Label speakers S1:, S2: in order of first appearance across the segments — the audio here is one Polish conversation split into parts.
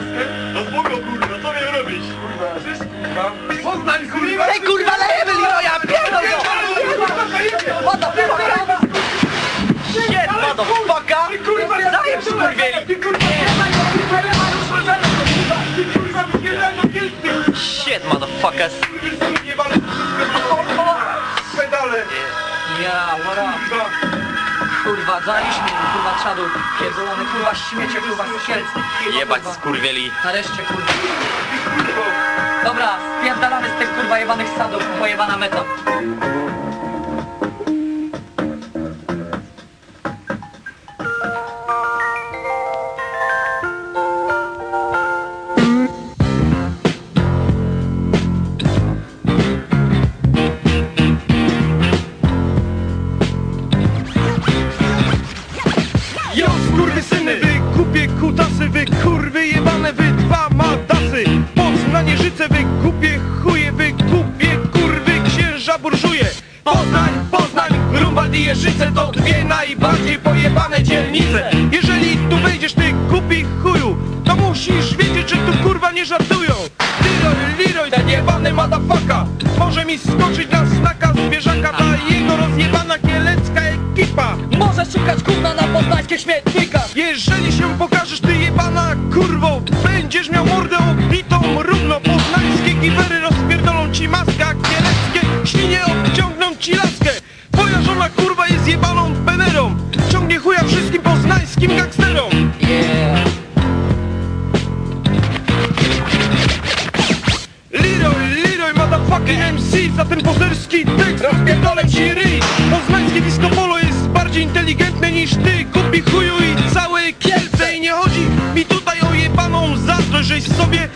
S1: laskę? No spoko kurwa, co miałem robić? Kurwa, wiesz kurwa? Poznań kurwa!
S2: Ej kurwa, lejemy Leroya, pierdol go! What the fuck? Shit, motherfucker!
S1: Kurwa,
S2: Zajem
S1: kurwa, wypierdolę do kielcy!
S2: Shit, motherfuckers!
S1: Pedale!
S2: Ja, what up?
S1: Kurwa,
S2: zaliśmy mi, kurwa, czadu. Pierdolony, kurwa, śmiecie, kurwa, skielcy.
S3: Jebać skurwieli.
S2: Nareszcie, kurwa! Dobra, spierdalamy z tych, kurwa, jebanych sadów, pojebana meta.
S4: I Jeżyce to dwie najbardziej pojebane dzielnice. Jeżeli tu wejdziesz, ty kupi chuju, to musisz wiedzieć, że tu kurwa nie żartują. Leroy, Leroy, ten jebany madafaka Może mi skoczyć na snaka zwierzaka Ta jego rozjebana kielecka ekipa.
S2: Możesz szukać gówna na poznańskich śmietnikach.
S4: jeżeli się pokażesz ty jebana kurwo Będziesz miał mordę obitą równo Poznańskie giwery Ciągnie chuja wszystkim poznańskim gangsterom.
S2: Yeah.
S4: Leroy, Leroy, motherfucking MC Za ten pozerski tekst rozpierdolę ci ryj. Poznańskie disco polo jest bardziej inteligentne niż ty. Kupi chuju i całe Kielce. I nie chodzi mi tutaj o jebaną zazdrość Żeś sobie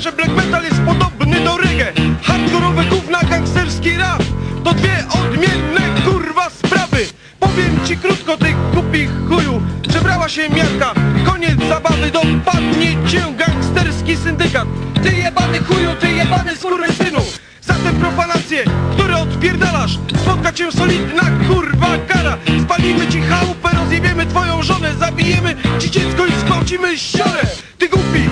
S4: Że black metal jest podobny do reggae. Hardkorowe gówna, gangsterski rap. To dwie odmienne kurwa sprawy. Powiem ci krótko ty kupi chuju. Przebrała się miarka. Koniec zabawy dopadnie cię gangsterski syndykat. Ty jebany chuju, ty jebany skurwysynu. Za te profanacje, które odpierdalasz Spotka cię solidna kurwa kara. Spalimy ci chałupę, rozjebiemy twoją żonę Zabijemy ci dziecko i zgwałcimy siostrę Ty głupi,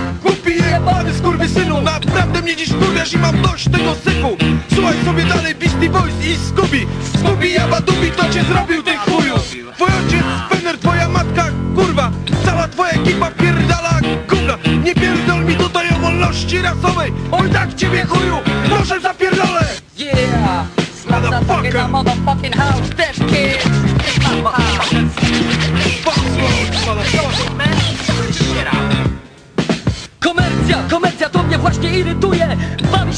S4: Dziś kurwiasz i mam dość tego syfu. Słuchaj sobie dalej Beastie Boys i Scooby. Scooby Jabadubi, kto cię zrobił ty chuju. Twój ojciec, Penner, twoja matka, kurwa. Cała twoja ekipa pierdala gówna. Nie pierdol mi tutaj o wolności rasowej. Oj tak ciebie chuju, proszę zapierdolę.
S2: Yeah. The motherfucking house,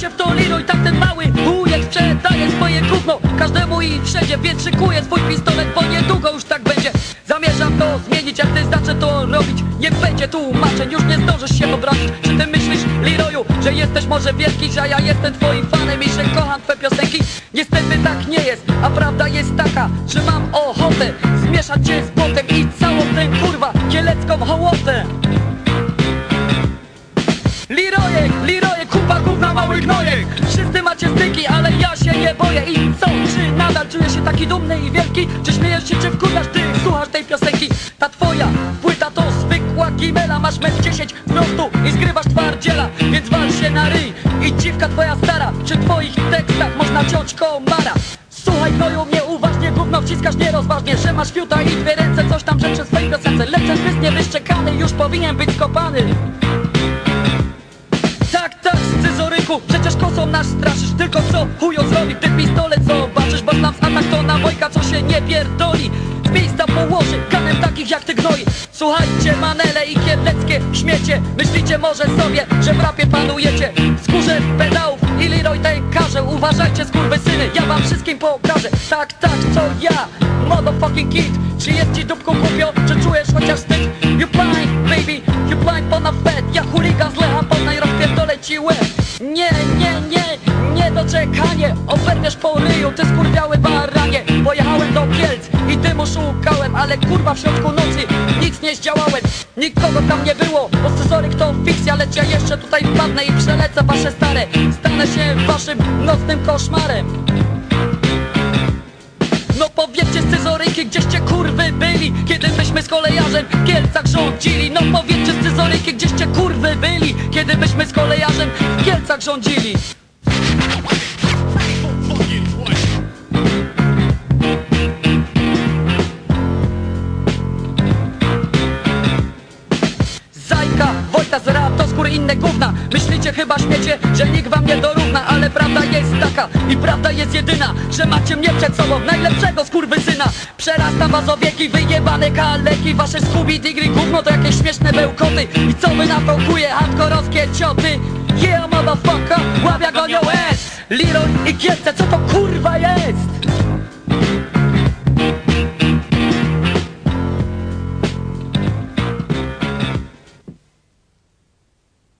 S2: się w to Lilo i tak ten mały wujek sprzedaje swoje gówno. Każdemu i wszędzie, więc szykuje swój pistolet Bo niedługo już tak będzie. Zamierzam to zmienić, jak ty zacznę to robić. Nie będzie tłumaczeń, już nie zdążysz się obronić Czy ty myślisz, Leroyu, że jesteś może wielki Że ja jestem twoim fanem i że kocham twoje piosenki? Niestety tak nie jest, a prawda jest taka Że mam ochotę zmieszać cię z botem I całą tę kurwa kielecką hołotę. Lirojek, lirojek, taki dumny i wielki? Czy śmiejesz się, czy wkurzasz, ty słuchasz tej piosenki? Ta twoja płyta to zwykła gimela. Masz metr 10 wzrostu i zgrywasz twardziela. Więc wal się na ryj i dziwka twoja stara. Przy twoich tekstach można ciąć komara. Słuchaj gnoju mnie uważnie, gówno wciskasz nierozważnie Że masz fiuta i dwie ręce, coś tam rzeczy w swojej piosence Lecz zbyt niewyszczekany, już powinien być skopany tak, tak, scyzoryku, przecież kosą nas straszysz. Tylko co chujo zrobi, nie pierdoli. Z miejsca położy, kanem takich jak ty gnoi. Słuchajcie, manele i kierleckie śmiecie. Myślicie może sobie, że w rapie panujecie. Skórze pedałów i Leroy każe Uważajcie skurwysyny, ja wam wszystkim pokażę. Tak, tak, co ja, motherfucking kid. Czy jest ci dupką głupio, Dymu szukałem Ale kurwa w środku nocy nic nie zdziałałem. Nikogo tam nie było, scyzoryk to fikcja lecz ja jeszcze tutaj wpadnę i przelecę wasze stare. Stanę się waszym nocnym koszmarem. No powiedzcie scyzoryki, gdzieście kurwy byli Kiedy myśmy z kolejarzem w Kielcach rządzili. No powiedzcie scyzoryki, gdzieście kurwy byli Kiedy myśmy z kolejarzem w Kielcach rządzili Zajka, Wojta z rap, to skóry inne gówna. Myślicie chyba śmiecie, że nikt wam nie dorówna Ale prawda jest taka i prawda jest jedyna Że macie mnie przed sobą, najlepszego skurwysyna. Przerastam was o wieki, wyjebane kaleki Wasze Scooby Digry gówno to jakieś śmieszne bełkoty. I co wy na to kuje, hardkorowskie cioty? Yeah motherfucker, ławia gonią S Leroy i Kielce, co to kurwa jest?